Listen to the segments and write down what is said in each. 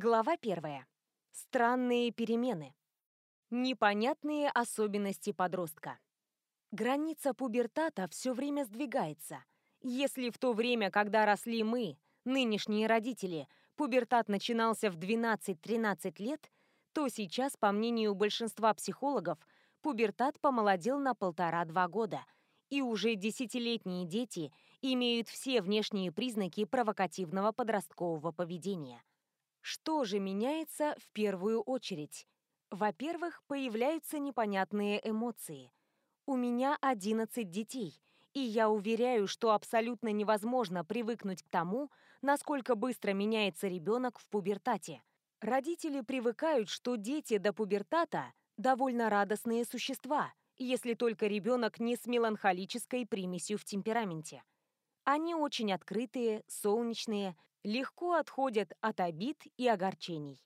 Глава первая. Странные перемены. Непонятные особенности подростка. Граница пубертата все время сдвигается. Если в то время, когда росли мы, нынешние родители, пубертат начинался в 12-13 лет, то сейчас, по мнению большинства психологов, пубертат помолодел на полтора-два года, и уже десятилетние дети имеют все внешние признаки провокативного подросткового поведения. Что же меняется в первую очередь? Во-первых, появляются непонятные эмоции. У меня 11 детей, и я уверяю, что абсолютно невозможно привыкнуть к тому, насколько быстро меняется ребенок в пубертате. Родители привыкают, что дети до пубертата довольно радостные существа, если только ребенок не с меланхолической примесью в темпераменте. Они очень открытые, солнечные, легко отходят от обид и огорчений.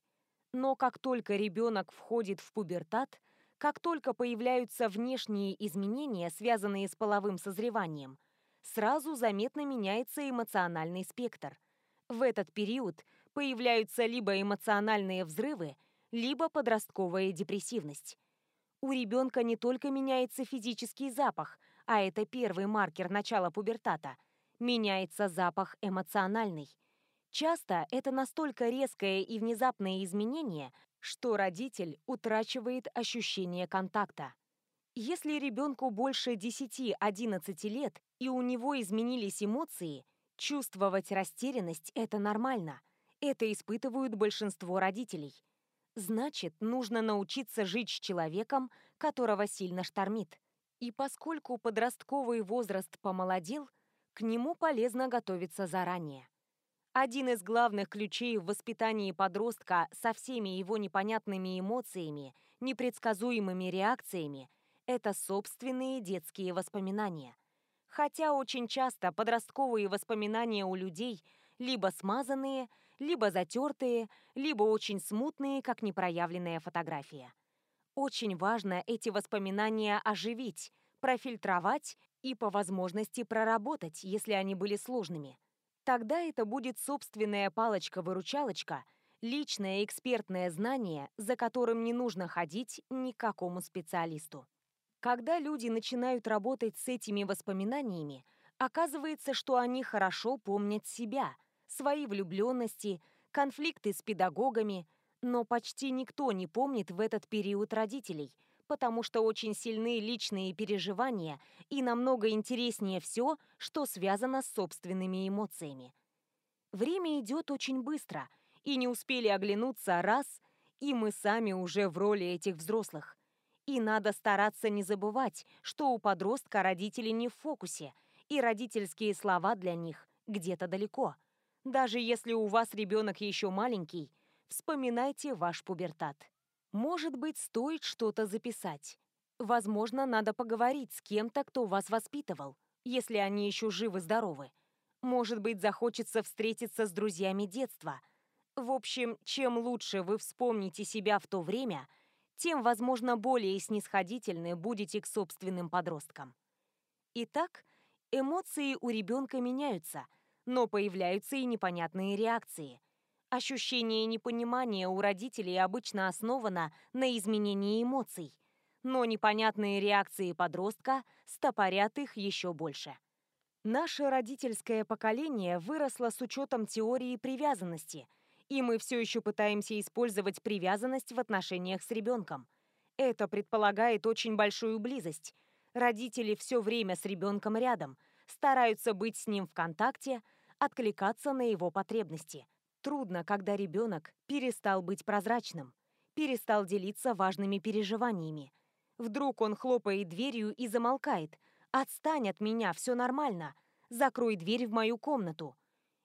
Но как только ребенок входит в пубертат, как только появляются внешние изменения, связанные с половым созреванием, сразу заметно меняется эмоциональный спектр. В этот период появляются либо эмоциональные взрывы, либо подростковая депрессивность. У ребенка не только меняется физический запах, а это первый маркер начала пубертата, меняется запах эмоциональный. Часто это настолько резкое и внезапное изменение, что родитель утрачивает ощущение контакта. Если ребенку больше 10-11 лет и у него изменились эмоции, чувствовать растерянность – это нормально. Это испытывают большинство родителей. Значит, нужно научиться жить с человеком, которого сильно штормит. И поскольку подростковый возраст помолодел, к нему полезно готовиться заранее. Один из главных ключей в воспитании подростка со всеми его непонятными эмоциями, непредсказуемыми реакциями – это собственные детские воспоминания. Хотя очень часто подростковые воспоминания у людей либо смазанные, либо затертые, либо очень смутные, как непроявленная фотография. Очень важно эти воспоминания оживить, профильтровать и по возможности проработать, если они были сложными. Тогда это будет собственная палочка-выручалочка, личное экспертное знание, за которым не нужно ходить никакому специалисту. Когда люди начинают работать с этими воспоминаниями, оказывается, что они хорошо помнят себя, свои влюбленности, конфликты с педагогами, но почти никто не помнит в этот период родителей – потому что очень сильны личные переживания и намного интереснее все, что связано с собственными эмоциями. Время идет очень быстро, и не успели оглянуться раз, и мы сами уже в роли этих взрослых. И надо стараться не забывать, что у подростка родители не в фокусе, и родительские слова для них где-то далеко. Даже если у вас ребенок еще маленький, вспоминайте ваш пубертат. Может быть, стоит что-то записать. Возможно, надо поговорить с кем-то, кто вас воспитывал, если они еще живы-здоровы. Может быть, захочется встретиться с друзьями детства. В общем, чем лучше вы вспомните себя в то время, тем, возможно, более снисходительны будете к собственным подросткам. Итак, эмоции у ребенка меняются, но появляются и непонятные реакции – Ощущение непонимания у родителей обычно основано на изменении эмоций, но непонятные реакции подростка стопорят их еще больше. Наше родительское поколение выросло с учетом теории привязанности, и мы все еще пытаемся использовать привязанность в отношениях с ребенком. Это предполагает очень большую близость. Родители все время с ребенком рядом, стараются быть с ним в контакте, откликаться на его потребности – Трудно, когда ребенок перестал быть прозрачным, перестал делиться важными переживаниями. Вдруг он хлопает дверью и замолкает. «Отстань от меня, все нормально. Закрой дверь в мою комнату».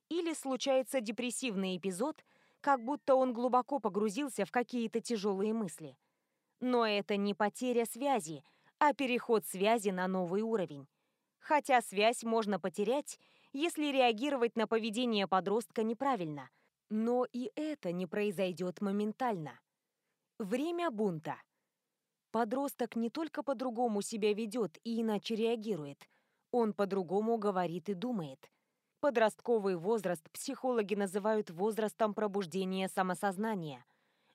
Или случается депрессивный эпизод, как будто он глубоко погрузился в какие-то тяжелые мысли. Но это не потеря связи, а переход связи на новый уровень. Хотя связь можно потерять, если реагировать на поведение подростка неправильно – но и это не произойдет моментально. Время бунта. Подросток не только по-другому себя ведет и иначе реагирует, он по-другому говорит и думает. Подростковый возраст психологи называют возрастом пробуждения самосознания.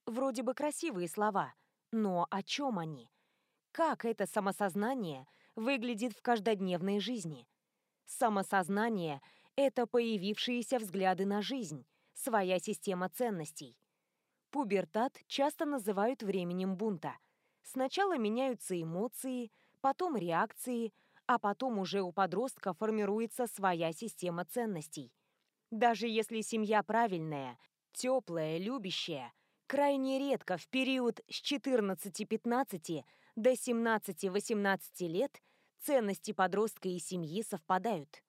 Вроде бы красивые слова, но о чем они? Как это самосознание выглядит в каждодневной жизни? Самосознание – это появившиеся взгляды на жизнь, своя система ценностей. Пубертат часто называют временем бунта. Сначала меняются эмоции, потом реакции, а потом уже у подростка формируется своя система ценностей. Даже если семья правильная, теплая, любящая, крайне редко в период с 14-15 до 17-18 лет ценности подростка и семьи совпадают.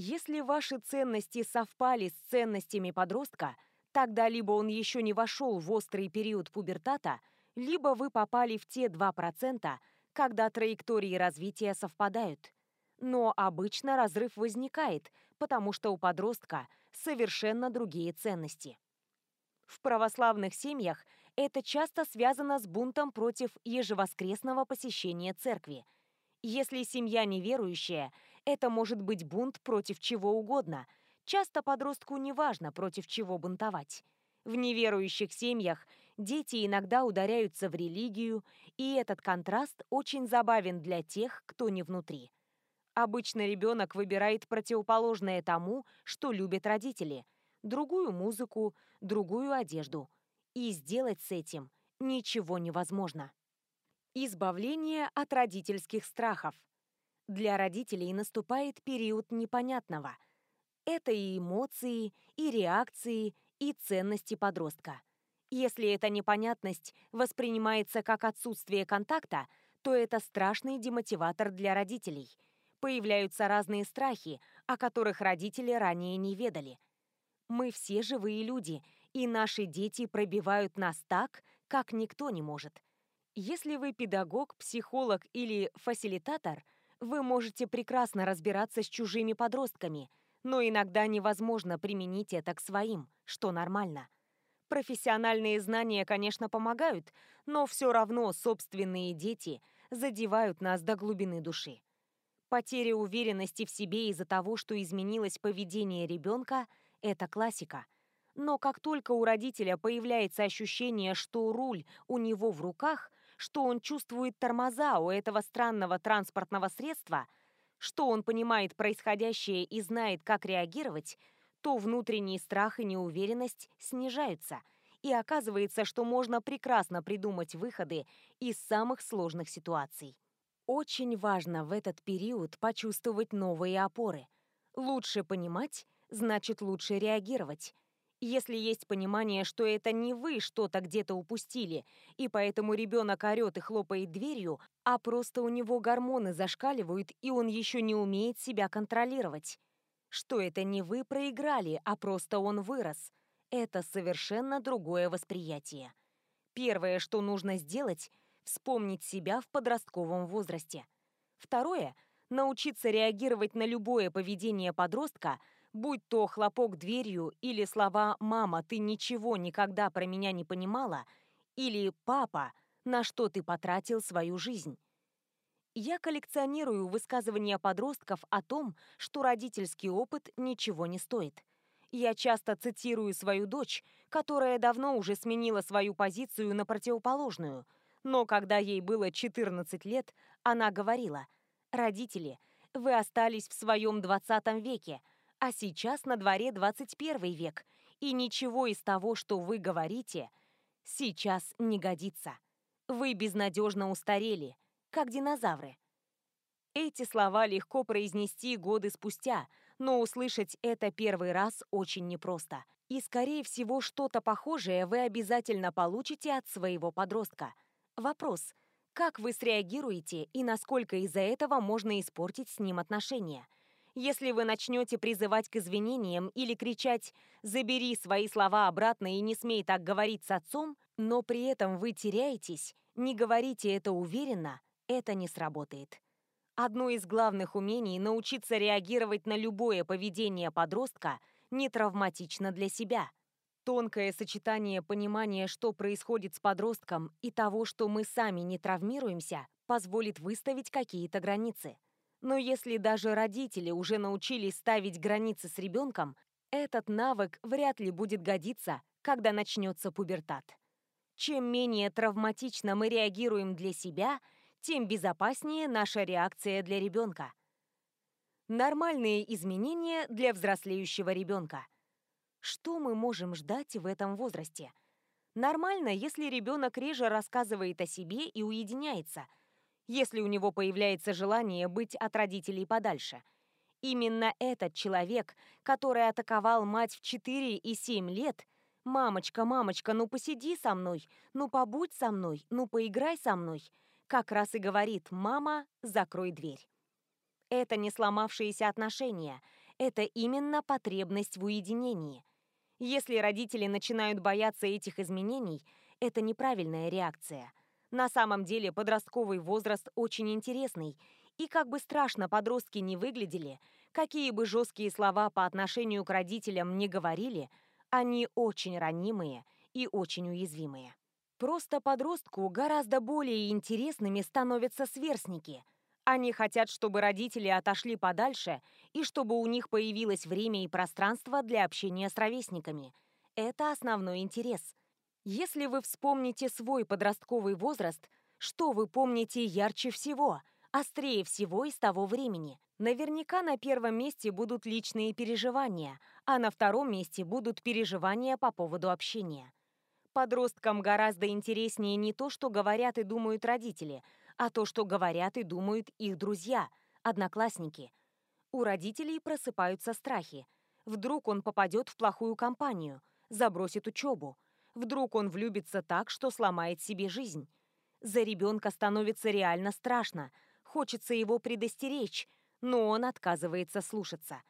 Если ваши ценности совпали с ценностями подростка, тогда либо он еще не вошел в острый период пубертата, либо вы попали в те 2%, когда траектории развития совпадают. Но обычно разрыв возникает, потому что у подростка совершенно другие ценности. В православных семьях это часто связано с бунтом против ежевоскресного посещения церкви. Если семья неверующая, это может быть бунт против чего угодно. Часто подростку не важно, против чего бунтовать. В неверующих семьях дети иногда ударяются в религию, и этот контраст очень забавен для тех, кто не внутри. Обычно ребенок выбирает противоположное тому, что любят родители – другую музыку, другую одежду. И сделать с этим ничего невозможно. Избавление от родительских страхов. Для родителей наступает период непонятного. Это и эмоции, и реакции, и ценности подростка. Если эта непонятность воспринимается как отсутствие контакта, то это страшный демотиватор для родителей. Появляются разные страхи, о которых родители ранее не ведали. Мы все живые люди, и наши дети пробивают нас так, как никто не может. Если вы педагог, психолог или фасилитатор, вы можете прекрасно разбираться с чужими подростками – но иногда невозможно применить это к своим, что нормально. Профессиональные знания, конечно, помогают, но все равно собственные дети задевают нас до глубины души. Потеря уверенности в себе из-за того, что изменилось поведение ребенка – это классика. Но как только у родителя появляется ощущение, что руль у него в руках, что он чувствует тормоза у этого странного транспортного средства – что он понимает происходящее и знает, как реагировать, то внутренний страх и неуверенность снижаются, и оказывается, что можно прекрасно придумать выходы из самых сложных ситуаций. Очень важно в этот период почувствовать новые опоры. Лучше понимать, значит лучше реагировать. Если есть понимание, что это не вы что-то где-то упустили, и поэтому ребенок орет и хлопает дверью, а просто у него гормоны зашкаливают, и он еще не умеет себя контролировать. Что это не вы проиграли, а просто он вырос. Это совершенно другое восприятие. Первое, что нужно сделать – вспомнить себя в подростковом возрасте. Второе – научиться реагировать на любое поведение подростка – Будь то хлопок дверью или слова «мама, ты ничего никогда про меня не понимала» или «папа, на что ты потратил свою жизнь». Я коллекционирую высказывания подростков о том, что родительский опыт ничего не стоит. Я часто цитирую свою дочь, которая давно уже сменила свою позицию на противоположную, но когда ей было 14 лет, она говорила «Родители, вы остались в своем 20 веке, а сейчас на дворе 21 век, и ничего из того, что вы говорите, сейчас не годится. Вы безнадежно устарели, как динозавры. Эти слова легко произнести годы спустя, но услышать это первый раз очень непросто. И, скорее всего, что-то похожее вы обязательно получите от своего подростка. Вопрос – как вы среагируете и насколько из-за этого можно испортить с ним отношения – если вы начнете призывать к извинениям или кричать «забери свои слова обратно и не смей так говорить с отцом», но при этом вы теряетесь, не говорите это уверенно, это не сработает. Одно из главных умений – научиться реагировать на любое поведение подростка не травматично для себя. Тонкое сочетание понимания, что происходит с подростком, и того, что мы сами не травмируемся, позволит выставить какие-то границы – Но если даже родители уже научились ставить границы с ребенком, этот навык вряд ли будет годиться, когда начнется пубертат. Чем менее травматично мы реагируем для себя, тем безопаснее наша реакция для ребенка. Нормальные изменения для взрослеющего ребенка. Что мы можем ждать в этом возрасте? Нормально, если ребенок реже рассказывает о себе и уединяется, если у него появляется желание быть от родителей подальше. Именно этот человек, который атаковал мать в 4 и 7 лет, «Мамочка, мамочка, ну посиди со мной, ну побудь со мной, ну поиграй со мной», как раз и говорит «мама, закрой дверь». Это не сломавшиеся отношения, это именно потребность в уединении. Если родители начинают бояться этих изменений, это неправильная реакция. На самом деле подростковый возраст очень интересный, и как бы страшно подростки не выглядели, какие бы жесткие слова по отношению к родителям не говорили, они очень ранимые и очень уязвимые. Просто подростку гораздо более интересными становятся сверстники – они хотят, чтобы родители отошли подальше и чтобы у них появилось время и пространство для общения с ровесниками. Это основной интерес. Если вы вспомните свой подростковый возраст, что вы помните ярче всего, острее всего из того времени? Наверняка на первом месте будут личные переживания, а на втором месте будут переживания по поводу общения. Подросткам гораздо интереснее не то, что говорят и думают родители – а то, что говорят и думают их друзья, одноклассники. У родителей просыпаются страхи. Вдруг он попадет в плохую компанию, забросит учебу. Вдруг он влюбится так, что сломает себе жизнь. За ребенка становится реально страшно. Хочется его предостеречь, но он отказывается слушаться.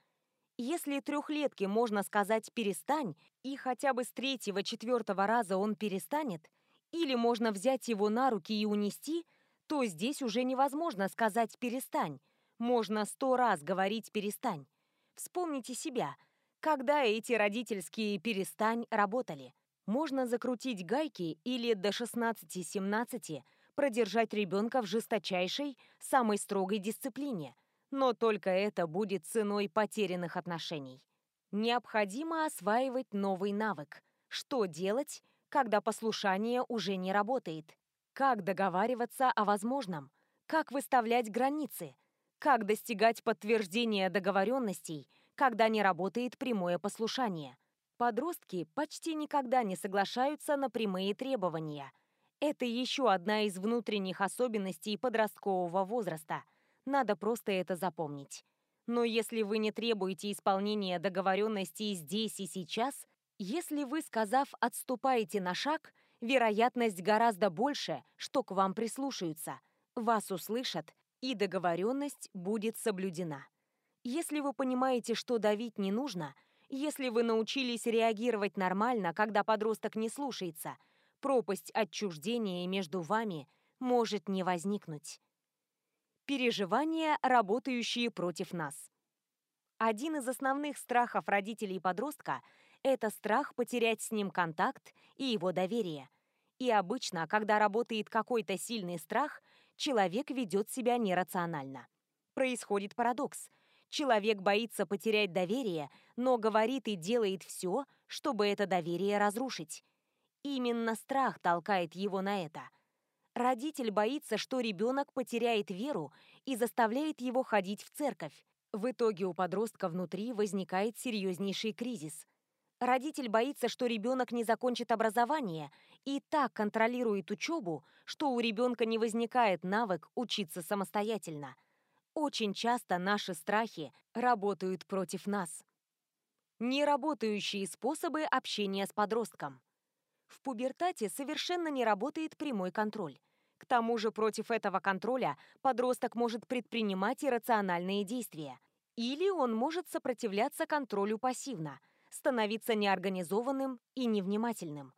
Если трехлетке можно сказать «перестань», и хотя бы с третьего-четвертого раза он перестанет, или можно взять его на руки и унести – то здесь уже невозможно сказать «перестань». Можно сто раз говорить «перестань». Вспомните себя, когда эти родительские «перестань» работали. Можно закрутить гайки или до 16-17 продержать ребенка в жесточайшей, самой строгой дисциплине. Но только это будет ценой потерянных отношений. Необходимо осваивать новый навык. Что делать, когда послушание уже не работает? Как договариваться о возможном? Как выставлять границы? Как достигать подтверждения договоренностей, когда не работает прямое послушание? Подростки почти никогда не соглашаются на прямые требования. Это еще одна из внутренних особенностей подросткового возраста. Надо просто это запомнить. Но если вы не требуете исполнения договоренностей здесь и сейчас, если вы, сказав «отступаете на шаг», вероятность гораздо больше, что к вам прислушаются, вас услышат, и договоренность будет соблюдена. Если вы понимаете, что давить не нужно, если вы научились реагировать нормально, когда подросток не слушается, пропасть отчуждения между вами может не возникнуть. Переживания, работающие против нас. Один из основных страхов родителей подростка – это страх потерять с ним контакт и его доверие. И обычно, когда работает какой-то сильный страх, человек ведет себя нерационально. Происходит парадокс. Человек боится потерять доверие, но говорит и делает все, чтобы это доверие разрушить. Именно страх толкает его на это. Родитель боится, что ребенок потеряет веру и заставляет его ходить в церковь. В итоге у подростка внутри возникает серьезнейший кризис – Родитель боится, что ребенок не закончит образование и так контролирует учебу, что у ребенка не возникает навык учиться самостоятельно. Очень часто наши страхи работают против нас. Неработающие способы общения с подростком. В пубертате совершенно не работает прямой контроль. К тому же против этого контроля подросток может предпринимать иррациональные действия. Или он может сопротивляться контролю пассивно – становиться неорганизованным и невнимательным.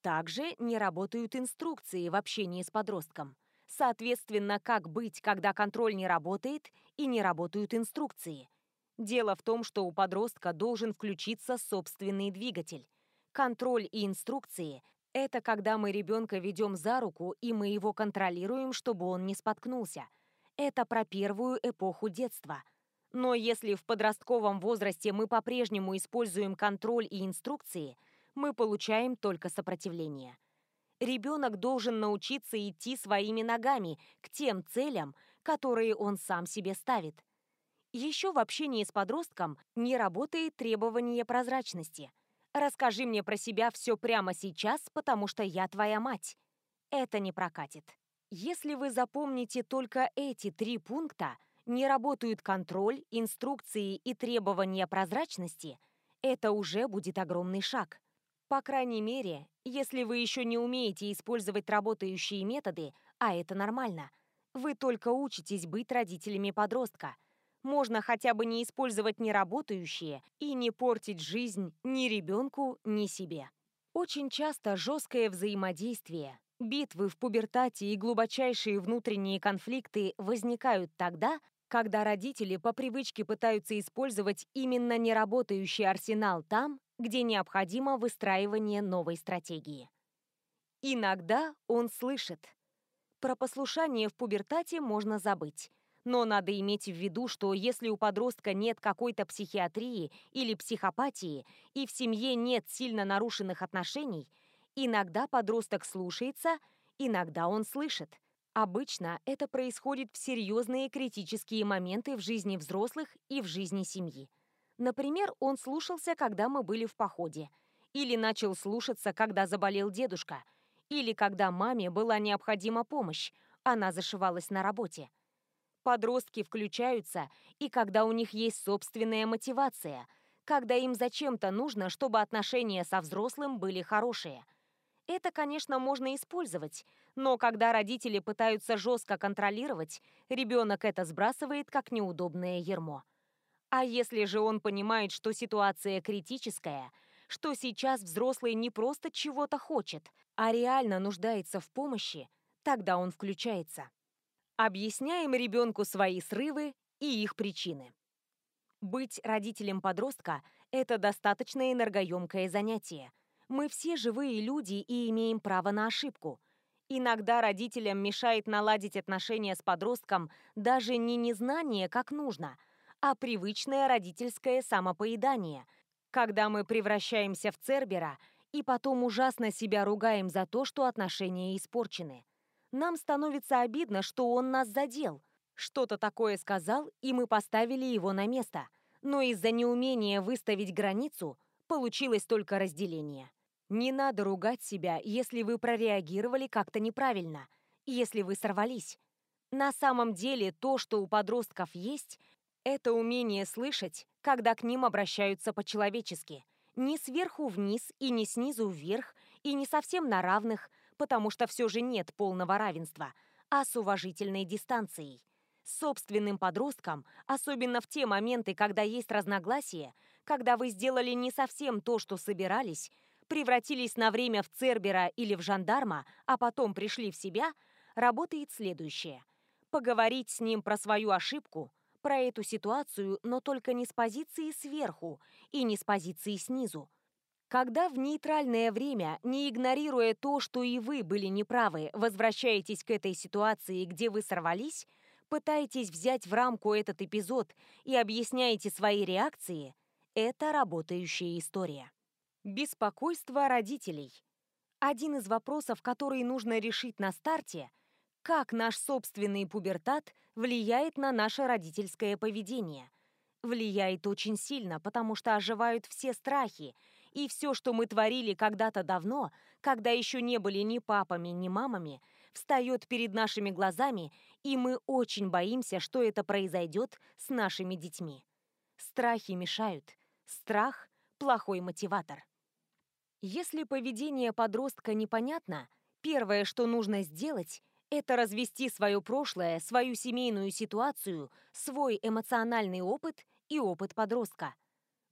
Также не работают инструкции в общении с подростком. Соответственно, как быть, когда контроль не работает и не работают инструкции. Дело в том, что у подростка должен включиться собственный двигатель. Контроль и инструкции – это когда мы ребенка ведем за руку и мы его контролируем, чтобы он не споткнулся. Это про первую эпоху детства. Но если в подростковом возрасте мы по-прежнему используем контроль и инструкции, мы получаем только сопротивление. Ребенок должен научиться идти своими ногами к тем целям, которые он сам себе ставит. Еще в общении с подростком не работает требование прозрачности. «Расскажи мне про себя все прямо сейчас, потому что я твоя мать». Это не прокатит. Если вы запомните только эти три пункта, не работают контроль, инструкции и требования прозрачности, это уже будет огромный шаг. По крайней мере, если вы еще не умеете использовать работающие методы, а это нормально, вы только учитесь быть родителями подростка. Можно хотя бы не использовать неработающие и не портить жизнь ни ребенку, ни себе. Очень часто жесткое взаимодействие, Битвы в пубертате и глубочайшие внутренние конфликты возникают тогда, когда родители по привычке пытаются использовать именно неработающий арсенал там, где необходимо выстраивание новой стратегии. Иногда он слышит. Про послушание в пубертате можно забыть. Но надо иметь в виду, что если у подростка нет какой-то психиатрии или психопатии и в семье нет сильно нарушенных отношений – Иногда подросток слушается, иногда он слышит. Обычно это происходит в серьезные критические моменты в жизни взрослых и в жизни семьи. Например, он слушался, когда мы были в походе, или начал слушаться, когда заболел дедушка, или когда маме была необходима помощь, она зашивалась на работе. Подростки включаются, и когда у них есть собственная мотивация, когда им зачем-то нужно, чтобы отношения со взрослым были хорошие – это, конечно, можно использовать, но когда родители пытаются жестко контролировать, ребенок это сбрасывает как неудобное ермо. А если же он понимает, что ситуация критическая, что сейчас взрослый не просто чего-то хочет, а реально нуждается в помощи, тогда он включается. Объясняем ребенку свои срывы и их причины. Быть родителем подростка – это достаточно энергоемкое занятие – мы все живые люди и имеем право на ошибку. Иногда родителям мешает наладить отношения с подростком даже не незнание, как нужно, а привычное родительское самопоедание, когда мы превращаемся в Цербера и потом ужасно себя ругаем за то, что отношения испорчены. Нам становится обидно, что он нас задел. Что-то такое сказал, и мы поставили его на место. Но из-за неумения выставить границу получилось только разделение. Не надо ругать себя, если вы прореагировали как-то неправильно, если вы сорвались. На самом деле то, что у подростков есть, это умение слышать, когда к ним обращаются по-человечески. Не сверху вниз и не снизу вверх, и не совсем на равных, потому что все же нет полного равенства, а с уважительной дистанцией. С собственным подростком, особенно в те моменты, когда есть разногласия, когда вы сделали не совсем то, что собирались, превратились на время в Цербера или в жандарма, а потом пришли в себя, работает следующее. Поговорить с ним про свою ошибку, про эту ситуацию, но только не с позиции сверху и не с позиции снизу. Когда в нейтральное время, не игнорируя то, что и вы были неправы, возвращаетесь к этой ситуации, где вы сорвались, пытаетесь взять в рамку этот эпизод и объясняете свои реакции, это работающая история. Беспокойство родителей. Один из вопросов, который нужно решить на старте, как наш собственный пубертат влияет на наше родительское поведение. Влияет очень сильно, потому что оживают все страхи, и все, что мы творили когда-то давно, когда еще не были ни папами, ни мамами, встает перед нашими глазами, и мы очень боимся, что это произойдет с нашими детьми. Страхи мешают. Страх – плохой мотиватор. Если поведение подростка непонятно, первое, что нужно сделать, это развести свое прошлое, свою семейную ситуацию, свой эмоциональный опыт и опыт подростка.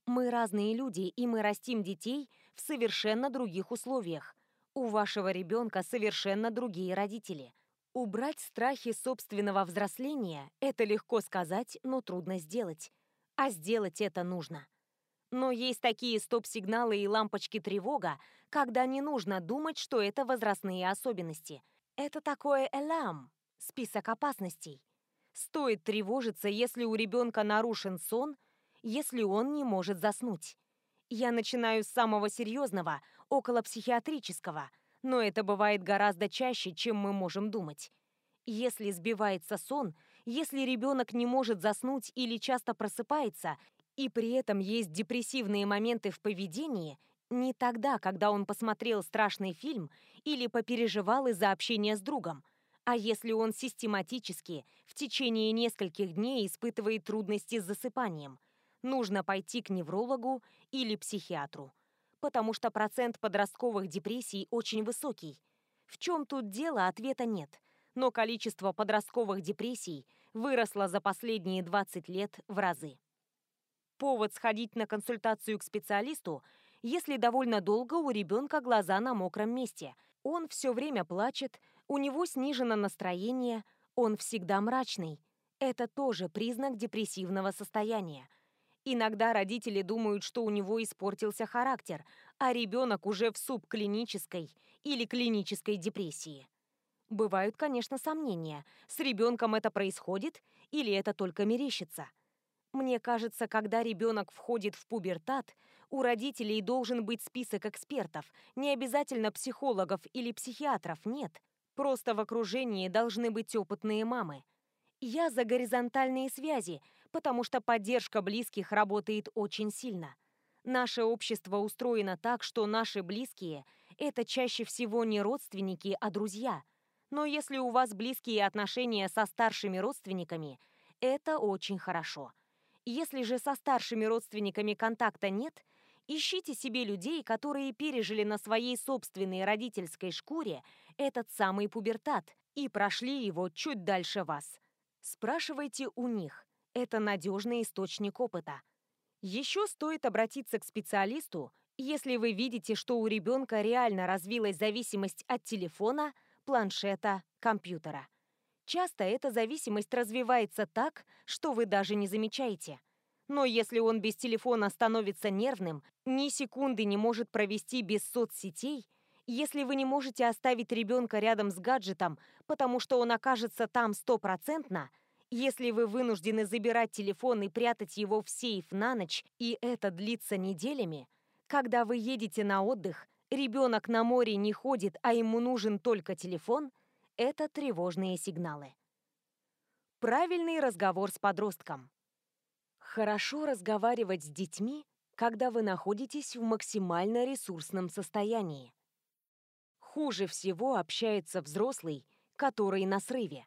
Мы разные люди, и мы растим детей в совершенно других условиях. У вашего ребенка совершенно другие родители. Убрать страхи собственного взросления – это легко сказать, но трудно сделать. А сделать это нужно. Но есть такие стоп-сигналы и лампочки тревога, когда не нужно думать, что это возрастные особенности. Это такое элам, список опасностей. Стоит тревожиться, если у ребенка нарушен сон, если он не может заснуть. Я начинаю с самого серьезного, около психиатрического, но это бывает гораздо чаще, чем мы можем думать. Если сбивается сон, если ребенок не может заснуть или часто просыпается, и при этом есть депрессивные моменты в поведении, не тогда, когда он посмотрел страшный фильм или попереживал из-за общения с другом, а если он систематически в течение нескольких дней испытывает трудности с засыпанием, нужно пойти к неврологу или психиатру. Потому что процент подростковых депрессий очень высокий. В чем тут дело, ответа нет. Но количество подростковых депрессий выросло за последние 20 лет в разы. Повод сходить на консультацию к специалисту, если довольно долго у ребенка глаза на мокром месте. Он все время плачет, у него снижено настроение, он всегда мрачный. Это тоже признак депрессивного состояния. Иногда родители думают, что у него испортился характер, а ребенок уже в субклинической или клинической депрессии. Бывают, конечно, сомнения, с ребенком это происходит или это только мерещится. Мне кажется, когда ребенок входит в пубертат, у родителей должен быть список экспертов, не обязательно психологов или психиатров, нет. Просто в окружении должны быть опытные мамы. Я за горизонтальные связи, потому что поддержка близких работает очень сильно. Наше общество устроено так, что наши близкие – это чаще всего не родственники, а друзья. Но если у вас близкие отношения со старшими родственниками, это очень хорошо. Если же со старшими родственниками контакта нет, ищите себе людей, которые пережили на своей собственной родительской шкуре этот самый пубертат и прошли его чуть дальше вас. Спрашивайте у них. Это надежный источник опыта. Еще стоит обратиться к специалисту, если вы видите, что у ребенка реально развилась зависимость от телефона, планшета, компьютера. Часто эта зависимость развивается так, что вы даже не замечаете. Но если он без телефона становится нервным, ни секунды не может провести без соцсетей – если вы не можете оставить ребенка рядом с гаджетом, потому что он окажется там стопроцентно, если вы вынуждены забирать телефон и прятать его в сейф на ночь, и это длится неделями, когда вы едете на отдых, ребенок на море не ходит, а ему нужен только телефон, это тревожные сигналы. Правильный разговор с подростком. Хорошо разговаривать с детьми, когда вы находитесь в максимально ресурсном состоянии. Хуже всего общается взрослый, который на срыве.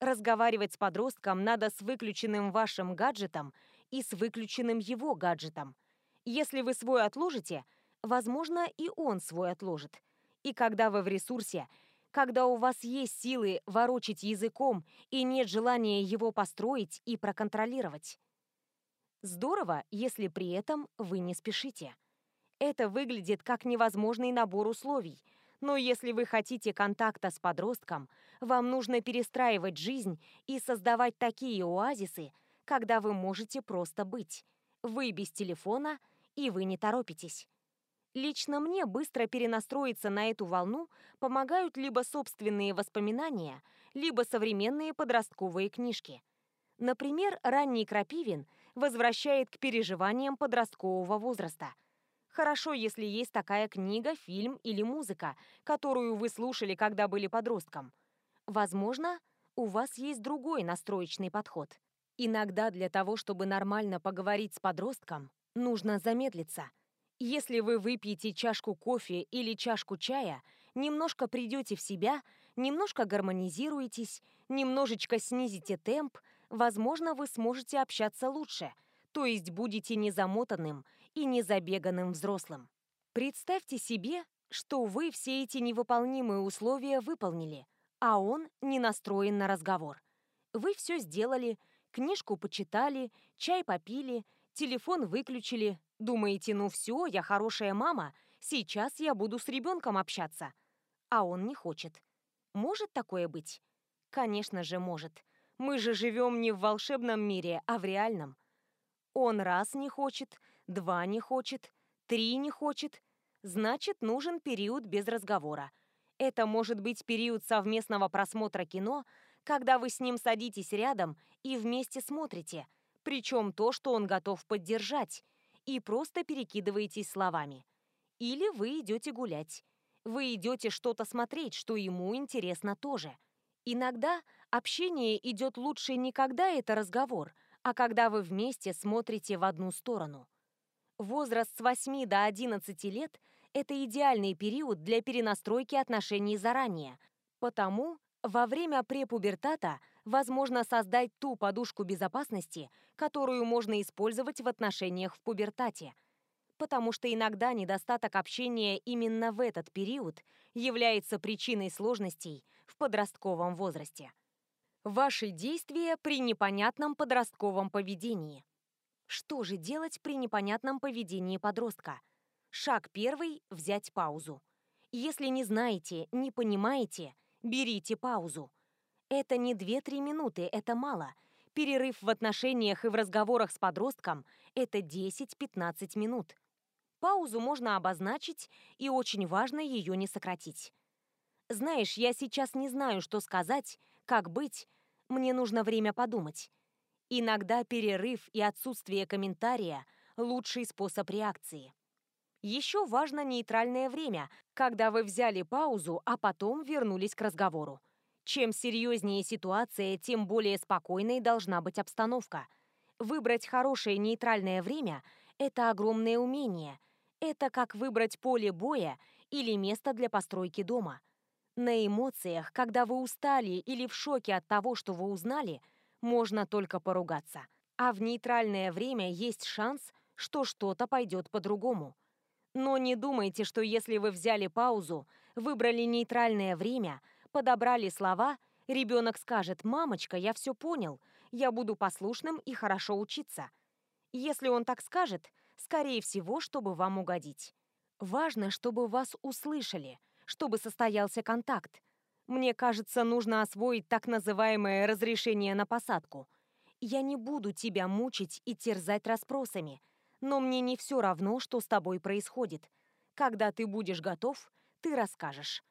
Разговаривать с подростком надо с выключенным вашим гаджетом и с выключенным его гаджетом. Если вы свой отложите, возможно, и он свой отложит. И когда вы в ресурсе, когда у вас есть силы ворочить языком и нет желания его построить и проконтролировать. Здорово, если при этом вы не спешите. Это выглядит как невозможный набор условий – но если вы хотите контакта с подростком, вам нужно перестраивать жизнь и создавать такие оазисы, когда вы можете просто быть. Вы без телефона, и вы не торопитесь. Лично мне быстро перенастроиться на эту волну помогают либо собственные воспоминания, либо современные подростковые книжки. Например, ранний Крапивин возвращает к переживаниям подросткового возраста – Хорошо, если есть такая книга, фильм или музыка, которую вы слушали, когда были подростком. Возможно, у вас есть другой настроечный подход. Иногда для того, чтобы нормально поговорить с подростком, нужно замедлиться. Если вы выпьете чашку кофе или чашку чая, немножко придете в себя, немножко гармонизируетесь, немножечко снизите темп, возможно, вы сможете общаться лучше, то есть будете не замотанным, и незабеганным взрослым. Представьте себе, что вы все эти невыполнимые условия выполнили, а он не настроен на разговор. Вы все сделали, книжку почитали, чай попили, телефон выключили. Думаете, ну все, я хорошая мама, сейчас я буду с ребенком общаться. А он не хочет. Может такое быть? Конечно же, может. Мы же живем не в волшебном мире, а в реальном. Он раз не хочет, два не хочет, три не хочет. Значит, нужен период без разговора. Это может быть период совместного просмотра кино, когда вы с ним садитесь рядом и вместе смотрите, причем то, что он готов поддержать, и просто перекидываетесь словами. Или вы идете гулять. Вы идете что-то смотреть, что ему интересно тоже. Иногда общение идет лучше не когда это разговор, а когда вы вместе смотрите в одну сторону. Возраст с 8 до 11 лет – это идеальный период для перенастройки отношений заранее, потому во время препубертата возможно создать ту подушку безопасности, которую можно использовать в отношениях в пубертате. Потому что иногда недостаток общения именно в этот период является причиной сложностей в подростковом возрасте. Ваши действия при непонятном подростковом поведении. Что же делать при непонятном поведении подростка? Шаг первый – взять паузу. Если не знаете, не понимаете – Берите паузу. Это не 2-3 минуты, это мало. Перерыв в отношениях и в разговорах с подростком – это 10-15 минут. Паузу можно обозначить, и очень важно ее не сократить. Знаешь, я сейчас не знаю, что сказать, как быть, мне нужно время подумать. Иногда перерыв и отсутствие комментария – лучший способ реакции. Еще важно нейтральное время, когда вы взяли паузу, а потом вернулись к разговору. Чем серьезнее ситуация, тем более спокойной должна быть обстановка. Выбрать хорошее нейтральное время – это огромное умение. Это как выбрать поле боя или место для постройки дома. На эмоциях, когда вы устали или в шоке от того, что вы узнали, можно только поругаться. А в нейтральное время есть шанс, что что-то пойдет по-другому – но не думайте, что если вы взяли паузу, выбрали нейтральное время, подобрали слова, ребенок скажет «Мамочка, я все понял, я буду послушным и хорошо учиться». Если он так скажет, скорее всего, чтобы вам угодить. Важно, чтобы вас услышали, чтобы состоялся контакт. Мне кажется, нужно освоить так называемое разрешение на посадку. Я не буду тебя мучить и терзать расспросами – но мне не все равно, что с тобой происходит. Когда ты будешь готов, ты расскажешь.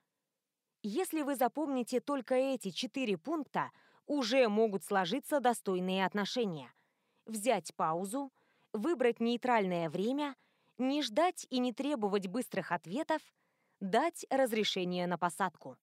Если вы запомните только эти четыре пункта, уже могут сложиться достойные отношения. Взять паузу, выбрать нейтральное время, не ждать и не требовать быстрых ответов, дать разрешение на посадку.